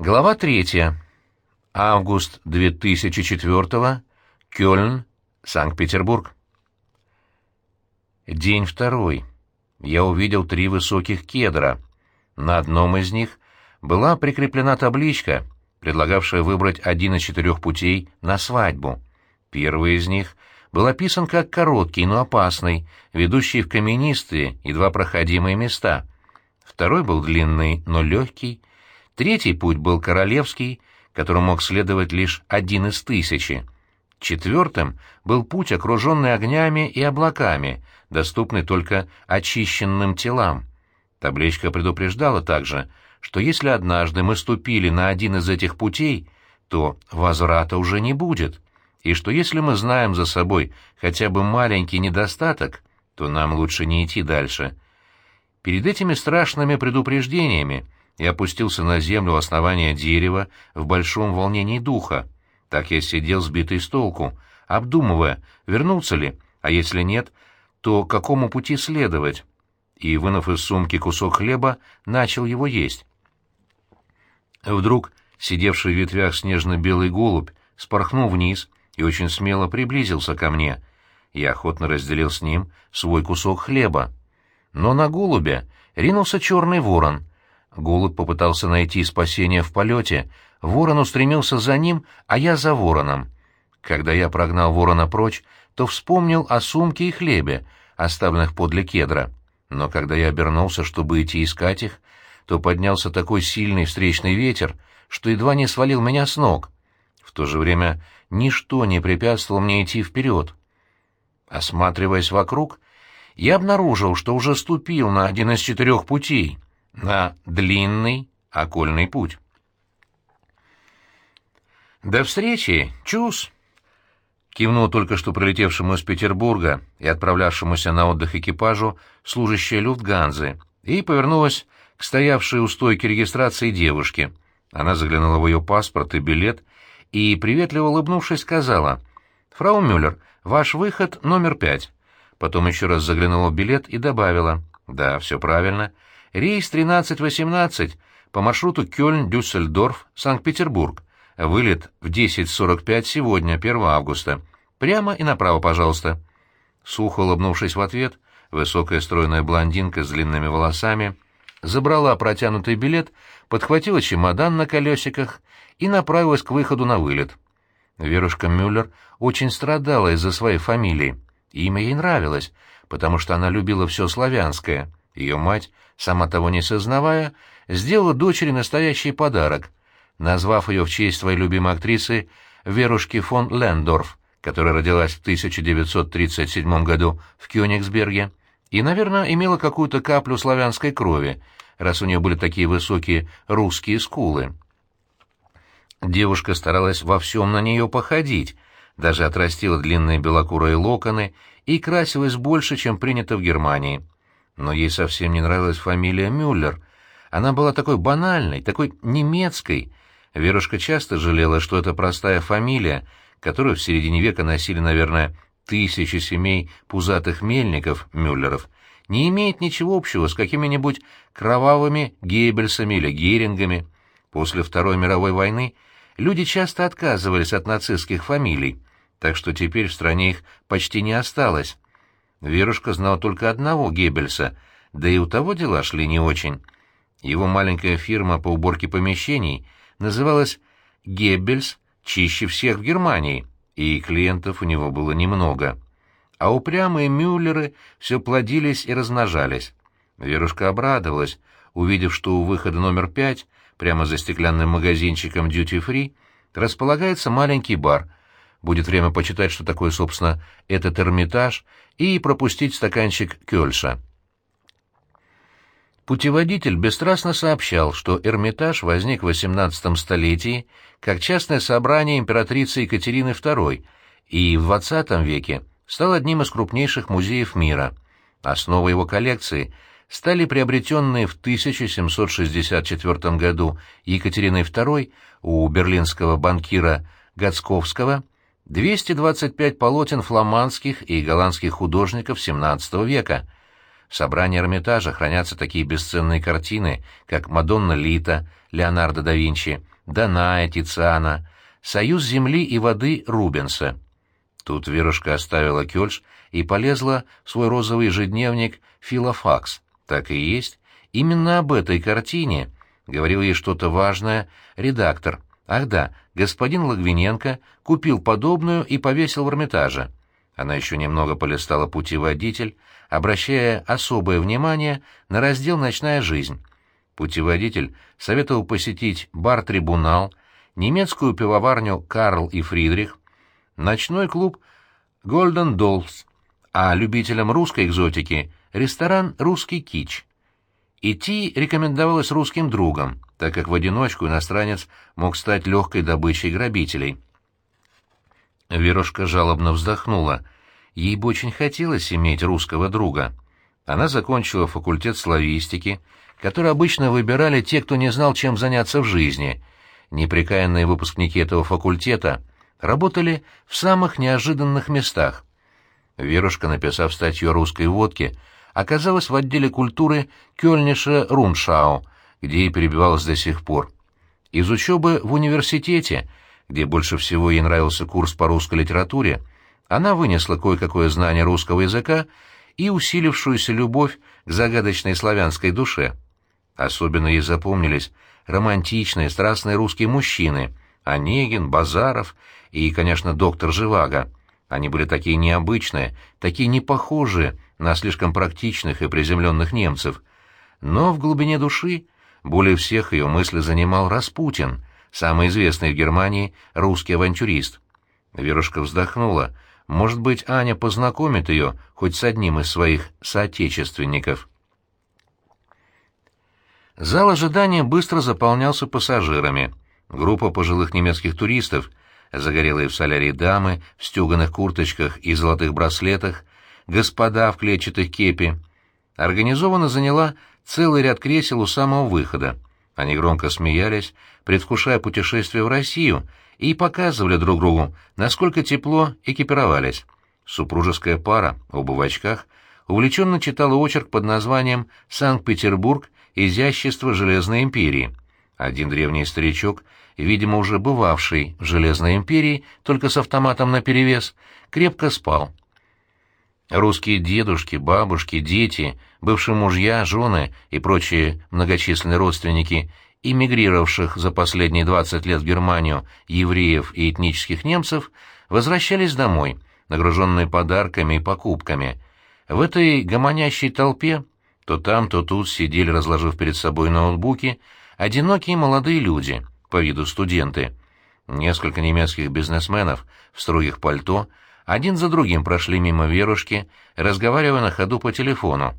Глава третья. Август 2004 Кёльн, Санкт-Петербург. День второй. Я увидел три высоких кедра. На одном из них была прикреплена табличка, предлагавшая выбрать один из четырех путей на свадьбу. Первый из них был описан как короткий, но опасный, ведущий в каменистые, едва проходимые места. Второй был длинный, но легкий, Третий путь был королевский, которым мог следовать лишь один из тысячи. Четвертым был путь, окруженный огнями и облаками, доступный только очищенным телам. Табличка предупреждала также, что если однажды мы ступили на один из этих путей, то возврата уже не будет, и что если мы знаем за собой хотя бы маленький недостаток, то нам лучше не идти дальше. Перед этими страшными предупреждениями и опустился на землю у основания дерева в большом волнении духа. Так я сидел сбитый с толку, обдумывая, вернуться ли, а если нет, то какому пути следовать. И, вынув из сумки кусок хлеба, начал его есть. Вдруг сидевший в ветвях снежно-белый голубь спорхнул вниз и очень смело приблизился ко мне. Я охотно разделил с ним свой кусок хлеба. Но на голубя ринулся черный ворон, Голубь попытался найти спасение в полете, ворон устремился за ним, а я за вороном. Когда я прогнал ворона прочь, то вспомнил о сумке и хлебе, оставленных подле кедра. Но когда я обернулся, чтобы идти искать их, то поднялся такой сильный встречный ветер, что едва не свалил меня с ног. В то же время ничто не препятствовало мне идти вперед. Осматриваясь вокруг, я обнаружил, что уже ступил на один из четырех путей — на длинный окольный путь. «До встречи, чус!» Кивнул только что прилетевшему из Петербурга и отправлявшемуся на отдых экипажу служащая Люфтганзы и повернулась к стоявшей у стойки регистрации девушке. Она заглянула в ее паспорт и билет и, приветливо улыбнувшись, сказала «Фрау Мюллер, ваш выход номер пять». Потом еще раз заглянула в билет и добавила «Да, все правильно». Рейс 1318 по маршруту Кёльн-Дюссельдорф, Санкт-Петербург. Вылет в 10.45 сегодня, 1 августа. Прямо и направо, пожалуйста». Сухо улыбнувшись в ответ, высокая стройная блондинка с длинными волосами забрала протянутый билет, подхватила чемодан на колесиках и направилась к выходу на вылет. Верушка Мюллер очень страдала из-за своей фамилии. Имя ей нравилось, потому что она любила все славянское. Ее мать сама того не сознавая, сделала дочери настоящий подарок, назвав ее в честь своей любимой актрисы Верушки фон Лендорф, которая родилась в 1937 году в Кёнигсберге и, наверное, имела какую-то каплю славянской крови, раз у нее были такие высокие русские скулы. Девушка старалась во всем на нее походить, даже отрастила длинные белокурые локоны и красилась больше, чем принято в Германии но ей совсем не нравилась фамилия Мюллер. Она была такой банальной, такой немецкой. Верушка часто жалела, что это простая фамилия, которую в середине века носили, наверное, тысячи семей пузатых мельников, Мюллеров, не имеет ничего общего с какими-нибудь кровавыми Геббельсами или Герингами. После Второй мировой войны люди часто отказывались от нацистских фамилий, так что теперь в стране их почти не осталось. Верушка знала только одного Геббельса, да и у того дела шли не очень. Его маленькая фирма по уборке помещений называлась «Геббельс чище всех в Германии», и клиентов у него было немного. А упрямые Мюллеры все плодились и размножались. Верушка обрадовалась, увидев, что у выхода номер пять, прямо за стеклянным магазинчиком Free, располагается маленький бар — Будет время почитать, что такое, собственно, этот Эрмитаж, и пропустить стаканчик Кёльша. Путеводитель бесстрастно сообщал, что Эрмитаж возник в XVIII столетии как частное собрание императрицы Екатерины II и в XX веке стал одним из крупнейших музеев мира. Основой его коллекции стали приобретенные в 1764 году Екатериной II у берлинского банкира Гацковского 225 полотен фламандских и голландских художников XVII века. в собрании Эрмитажа хранятся такие бесценные картины, как «Мадонна Лита» Леонардо да Винчи, «Даная» Тициана, «Союз земли и воды» Рубенса. Тут Верушка оставила Кёльш и полезла в свой розовый ежедневник «Филофакс». Так и есть. Именно об этой картине говорил ей что-то важное редактор. Ах да, господин Лагвиненко купил подобную и повесил в Эрмитаже. Она еще немного полистала путеводитель, обращая особое внимание на раздел «Ночная жизнь». Путеводитель советовал посетить бар-трибунал, немецкую пивоварню «Карл и Фридрих», ночной клуб «Голден Доллс», а любителям русской экзотики — ресторан «Русский кич». Идти рекомендовалось русским другом, так как в одиночку иностранец мог стать легкой добычей грабителей. Верушка жалобно вздохнула. Ей бы очень хотелось иметь русского друга. Она закончила факультет славистики, который обычно выбирали те, кто не знал, чем заняться в жизни. Непрекаянные выпускники этого факультета работали в самых неожиданных местах. Верушка, написав статью о русской водке, оказалась в отделе культуры Кёльниша Руншау, где и перебивалась до сих пор. Из учебы в университете, где больше всего ей нравился курс по русской литературе, она вынесла кое-какое знание русского языка и усилившуюся любовь к загадочной славянской душе. Особенно ей запомнились романтичные, страстные русские мужчины — Онегин, Базаров и, конечно, доктор Живаго. Они были такие необычные, такие непохожие на слишком практичных и приземленных немцев. Но в глубине души более всех ее мысли занимал Распутин, самый известный в Германии русский авантюрист. Верушка вздохнула. Может быть, Аня познакомит ее хоть с одним из своих соотечественников. Зал ожидания быстро заполнялся пассажирами. Группа пожилых немецких туристов, загорелые в солярии дамы, в стеганых курточках и золотых браслетах, господа в клетчатых кепи, организованно заняла целый ряд кресел у самого выхода. Они громко смеялись, предвкушая путешествие в Россию, и показывали друг другу, насколько тепло экипировались. Супружеская пара, оба в очках, увлеченно читала очерк под названием «Санкт-Петербург. Изящество Железной империи». Один древний старичок, видимо, уже бывавший в Железной империи, только с автоматом наперевес, крепко спал. Русские дедушки, бабушки, дети, бывшие мужья, жены и прочие многочисленные родственники эмигрировавших за последние 20 лет в Германию евреев и этнических немцев возвращались домой, нагруженные подарками и покупками. В этой гомонящей толпе то там, то тут сидели, разложив перед собой ноутбуки, одинокие молодые люди, по виду студенты. Несколько немецких бизнесменов в строгих пальто — один за другим прошли мимо Верушки, разговаривая на ходу по телефону.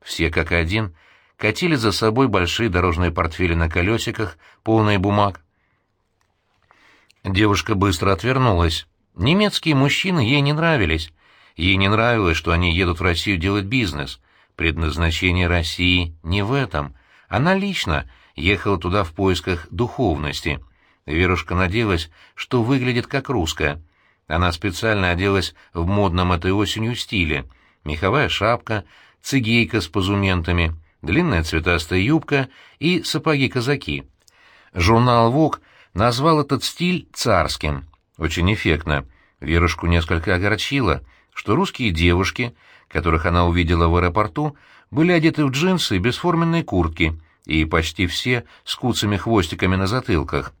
Все как один катили за собой большие дорожные портфели на колесиках, полные бумаг. Девушка быстро отвернулась. Немецкие мужчины ей не нравились. Ей не нравилось, что они едут в Россию делать бизнес. Предназначение России не в этом. Она лично ехала туда в поисках духовности. Верушка надеялась, что выглядит как русская — она специально оделась в модном этой осенью стиле. Меховая шапка, цигейка с позументами, длинная цветастая юбка и сапоги-казаки. Журнал «Вог» назвал этот стиль царским. Очень эффектно. Верушку несколько огорчило, что русские девушки, которых она увидела в аэропорту, были одеты в джинсы и бесформенные куртки, и почти все с куцами хвостиками на затылках.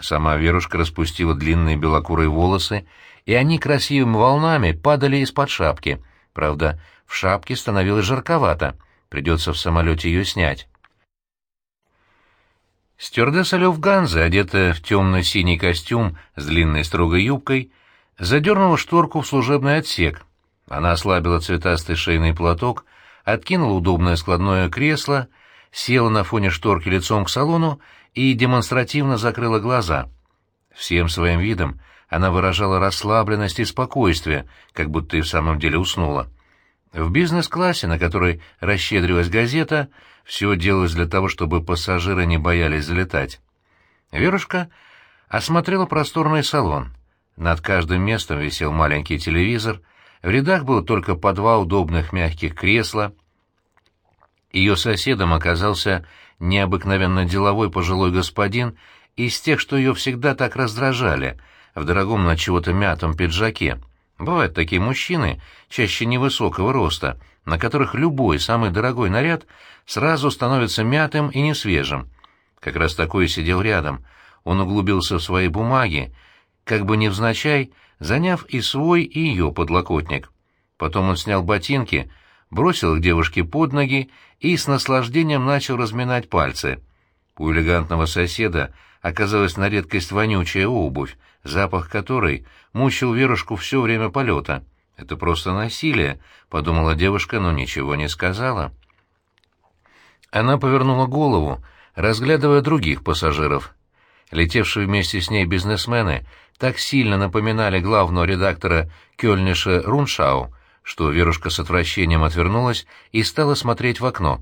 Сама Верушка распустила длинные белокурые волосы, и они красивыми волнами падали из-под шапки. Правда, в шапке становилось жарковато, придется в самолете ее снять. Стюардесса Люфганза, одетая в темно-синий костюм с длинной строгой юбкой, задернула шторку в служебный отсек. Она ослабила цветастый шейный платок, откинула удобное складное кресло, села на фоне шторки лицом к салону и демонстративно закрыла глаза. Всем своим видом она выражала расслабленность и спокойствие, как будто и в самом деле уснула. В бизнес-классе, на который расщедрилась газета, все делалось для того, чтобы пассажиры не боялись залетать. Верушка осмотрела просторный салон. Над каждым местом висел маленький телевизор, в рядах было только по два удобных мягких кресла, Ее соседом оказался необыкновенно деловой пожилой господин из тех, что ее всегда так раздражали, в дорогом на чего-то мятом пиджаке. Бывают такие мужчины, чаще невысокого роста, на которых любой самый дорогой наряд сразу становится мятым и несвежим. Как раз такой сидел рядом. Он углубился в свои бумаги, как бы невзначай, заняв и свой, и ее подлокотник. Потом он снял ботинки, бросил их девушке под ноги и с наслаждением начал разминать пальцы. У элегантного соседа оказалась на редкость вонючая обувь, запах которой мучил Верушку все время полета. «Это просто насилие», — подумала девушка, но ничего не сказала. Она повернула голову, разглядывая других пассажиров. Летевшие вместе с ней бизнесмены так сильно напоминали главного редактора Кёльниша Руншау, что Верушка с отвращением отвернулась и стала смотреть в окно.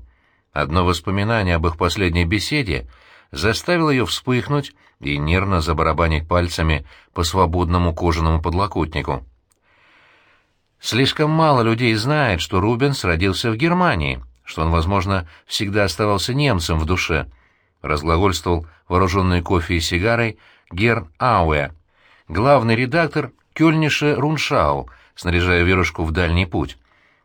Одно воспоминание об их последней беседе заставило ее вспыхнуть и нервно забарабанить пальцами по свободному кожаному подлокотнику. Слишком мало людей знает, что Рубенс родился в Германии, что он, возможно, всегда оставался немцем в душе, разглагольствовал вооруженный кофе и сигарой Гер Ауэ, главный редактор Кёльниша Руншау, снаряжая Верушку в дальний путь.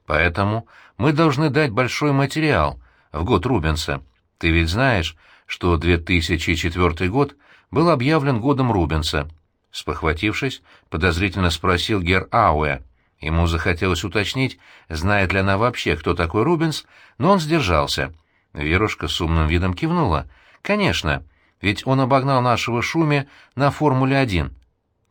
Поэтому мы должны дать большой материал в год Рубенса. Ты ведь знаешь, что 2004 год был объявлен годом Рубенса. Спохватившись, подозрительно спросил Гер Ауэ. Ему захотелось уточнить, знает ли она вообще, кто такой Рубенс, но он сдержался. Верушка с умным видом кивнула. «Конечно, ведь он обогнал нашего Шуме на Формуле-1».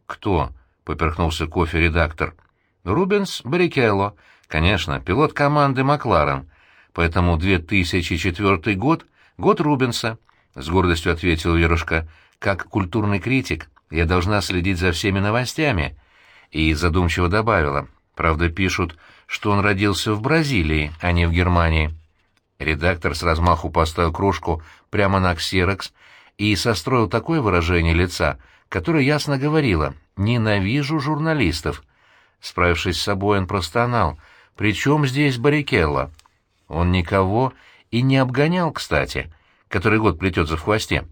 «Кто?» — поперхнулся кофе-редактор. «Рубенс Баррикелло. Конечно, пилот команды «Макларен». Поэтому 2004 год — год Рубенса», — с гордостью ответил Верушка. «Как культурный критик я должна следить за всеми новостями». И задумчиво добавила. Правда, пишут, что он родился в Бразилии, а не в Германии. Редактор с размаху поставил кружку прямо на ксерокс и состроил такое выражение лица, которое ясно говорило «ненавижу журналистов». Справившись с собой, он простонал. «При чем здесь Баррикелло?» Он никого и не обгонял, кстати, который год плетется в хвосте.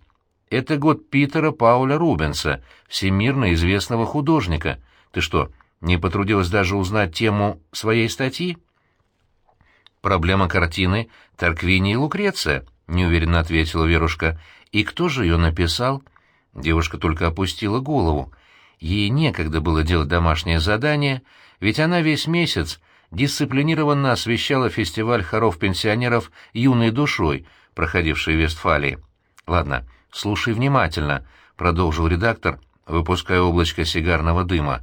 Это год Питера Пауля Рубенса, всемирно известного художника. Ты что, не потрудилась даже узнать тему своей статьи? «Проблема картины Тарквини и Лукреция», — неуверенно ответила Верушка. «И кто же ее написал?» Девушка только опустила голову. Ей некогда было делать домашнее задание, ведь она весь месяц дисциплинированно освещала фестиваль хоров-пенсионеров «Юной душой», проходивший в Вестфалии. «Ладно, слушай внимательно», — продолжил редактор, выпуская облачко сигарного дыма.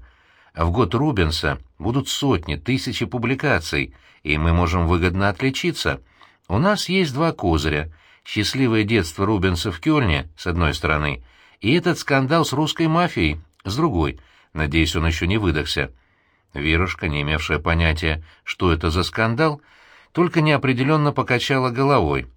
«В год Рубенса будут сотни, тысячи публикаций, и мы можем выгодно отличиться. У нас есть два козыря — счастливое детство Рубенса в Кёльне, с одной стороны, и этот скандал с русской мафией, с другой. Надеюсь, он еще не выдохся». Верушка, не имевшая понятия, что это за скандал, только неопределенно покачала головой.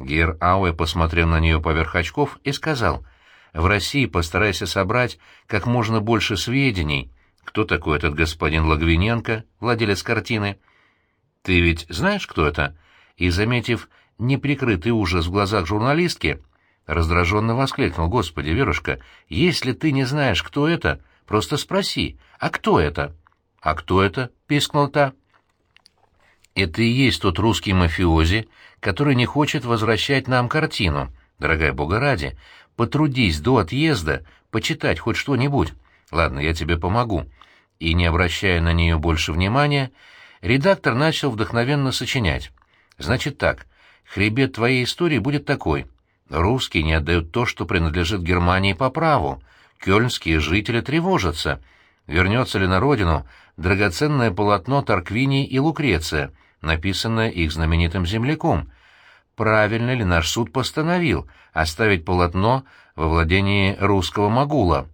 Гер Ауэ посмотрел на нее поверх очков и сказал, «В России постарайся собрать как можно больше сведений. Кто такой этот господин Лагвиненко, владелец картины?» «Ты ведь знаешь, кто это?» И, заметив неприкрытый ужас в глазах журналистки, раздраженно воскликнул, «Господи, Верушка, если ты не знаешь, кто это, просто спроси, а кто это?» «А кто это?» — пискнул та. «Это и есть тот русский мафиози, который не хочет возвращать нам картину. Дорогая бога ради, потрудись до отъезда почитать хоть что-нибудь. Ладно, я тебе помогу». И, не обращая на нее больше внимания, редактор начал вдохновенно сочинять. «Значит так, хребет твоей истории будет такой. Русские не отдают то, что принадлежит Германии по праву. Кёльнские жители тревожатся» вернется ли на родину драгоценное полотно Тарквини и Лукреция, написанное их знаменитым земляком. Правильно ли наш суд постановил оставить полотно во владении русского могула?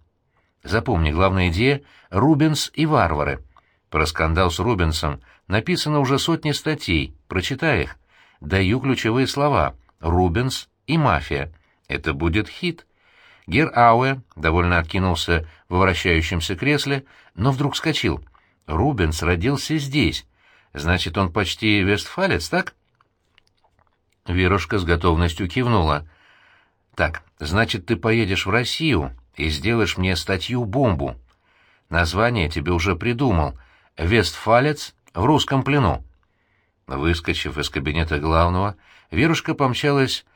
Запомни, главная идея — Рубенс и варвары. Про скандал с Рубенсом написано уже сотни статей, прочитай их. Даю ключевые слова — Рубенс и мафия. Это будет хит. Гер Ауэ довольно откинулся в вращающемся кресле, но вдруг вскочил. «Рубенс родился здесь. Значит, он почти вестфалец, так?» Верушка с готовностью кивнула. «Так, значит, ты поедешь в Россию и сделаешь мне статью-бомбу. Название тебе уже придумал. «Вестфалец в русском плену». Выскочив из кабинета главного, Верушка помчалась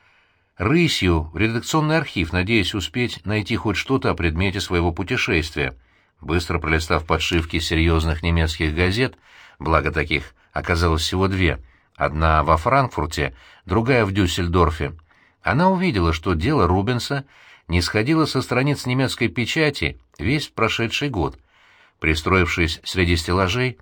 рысью в редакционный архив, надеясь успеть найти хоть что-то о предмете своего путешествия. Быстро пролистав подшивки серьезных немецких газет, благо таких оказалось всего две, одна во Франкфурте, другая в Дюссельдорфе, она увидела, что дело Рубенса не сходило со страниц немецкой печати весь прошедший год. Пристроившись среди стеллажей,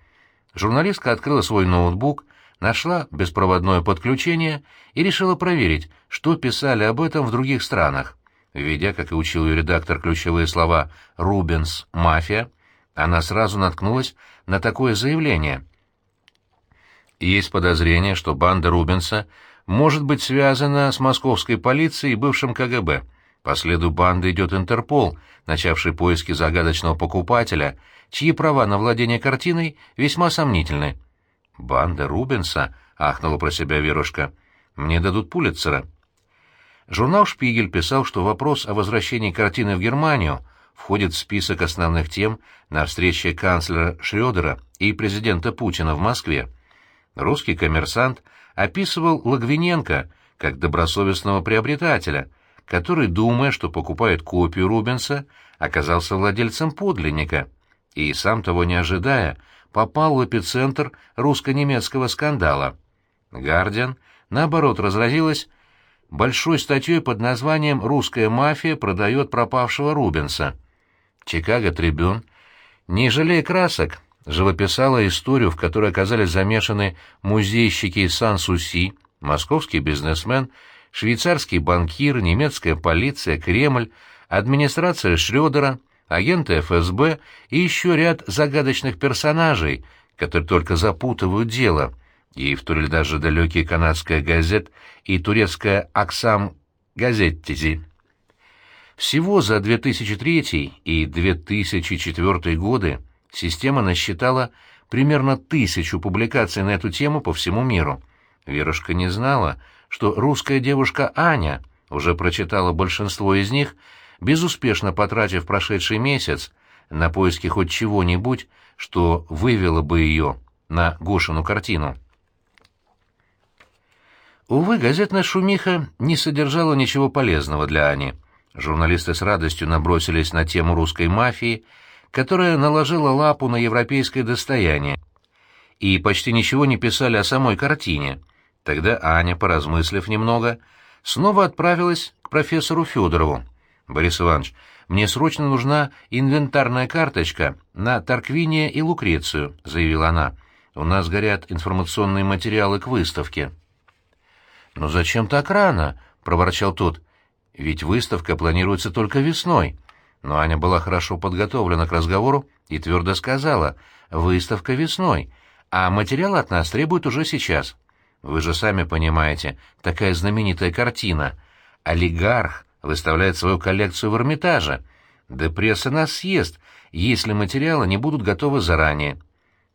журналистка открыла свой ноутбук, нашла беспроводное подключение и решила проверить, что писали об этом в других странах. Введя, как и учил ее редактор, ключевые слова «Рубенс», «Мафия», она сразу наткнулась на такое заявление. Есть подозрение, что банда Рубенса может быть связана с московской полицией и бывшим КГБ. По следу банды идет Интерпол, начавший поиски загадочного покупателя, чьи права на владение картиной весьма сомнительны. «Банда Рубенса?» — ахнула про себя Верушка. «Мне дадут Пулитцера». Журнал «Шпигель» писал, что вопрос о возвращении картины в Германию входит в список основных тем на встрече канцлера Шрёдера и президента Путина в Москве. Русский коммерсант описывал Лагвиненко как добросовестного приобретателя, который, думая, что покупает копию Рубенса, оказался владельцем подлинника и, сам того не ожидая, попал в эпицентр русско-немецкого скандала. «Гардиан», наоборот, разразилась большой статьей под названием «Русская мафия продает пропавшего Рубенса». «Чикаго Трибюн», не жалея красок, живописала историю, в которой оказались замешаны музейщики Сан-Суси, московский бизнесмен, швейцарский банкир, немецкая полиция, Кремль, администрация Шрёдера, агенты ФСБ и еще ряд загадочных персонажей, которые только запутывают дело. Ей вторили даже далекие канадская газет и турецкая «Аксам Газеттизи». Всего за 2003 и 2004 годы Система насчитала примерно тысячу публикаций на эту тему по всему миру. Верушка не знала, что русская девушка Аня уже прочитала большинство из них, безуспешно потратив прошедший месяц на поиски хоть чего-нибудь, что вывело бы ее на Гошину картину. Увы, газетная шумиха не содержала ничего полезного для Ани. Журналисты с радостью набросились на тему русской мафии — которая наложила лапу на европейское достояние, и почти ничего не писали о самой картине. Тогда Аня, поразмыслив немного, снова отправилась к профессору Федорову. «Борис Иванович, мне срочно нужна инвентарная карточка на Тарквиния и Лукрецию», — заявила она. «У нас горят информационные материалы к выставке». «Но зачем так рано?» — проворчал тот. «Ведь выставка планируется только весной». Но Аня была хорошо подготовлена к разговору и твердо сказала «выставка весной, а материал от нас требует уже сейчас». Вы же сами понимаете, такая знаменитая картина. Олигарх выставляет свою коллекцию в Эрмитаже. Да пресса нас съест, если материалы не будут готовы заранее.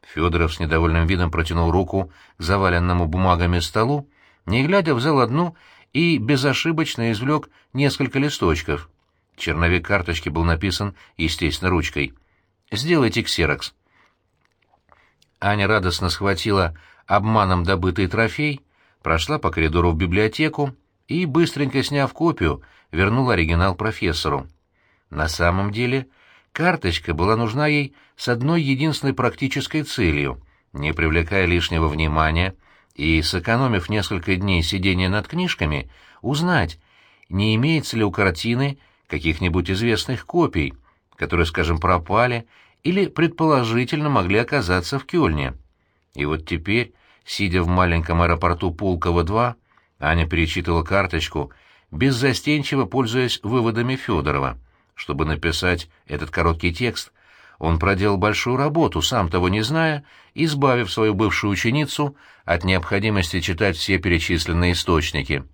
Федоров с недовольным видом протянул руку к заваленному бумагами столу, не глядя взял одну и безошибочно извлек несколько листочков. Черновик карточки был написан, естественно, ручкой. «Сделайте ксерокс». Аня радостно схватила обманом добытый трофей, прошла по коридору в библиотеку и, быстренько сняв копию, вернула оригинал профессору. На самом деле, карточка была нужна ей с одной единственной практической целью — не привлекая лишнего внимания и, сэкономив несколько дней сидения над книжками, узнать, не имеется ли у картины каких-нибудь известных копий, которые, скажем, пропали или предположительно могли оказаться в Кёльне. И вот теперь, сидя в маленьком аэропорту Пулково-2, Аня перечитывала карточку, беззастенчиво пользуясь выводами Федорова. Чтобы написать этот короткий текст, он проделал большую работу, сам того не зная, избавив свою бывшую ученицу от необходимости читать все перечисленные источники —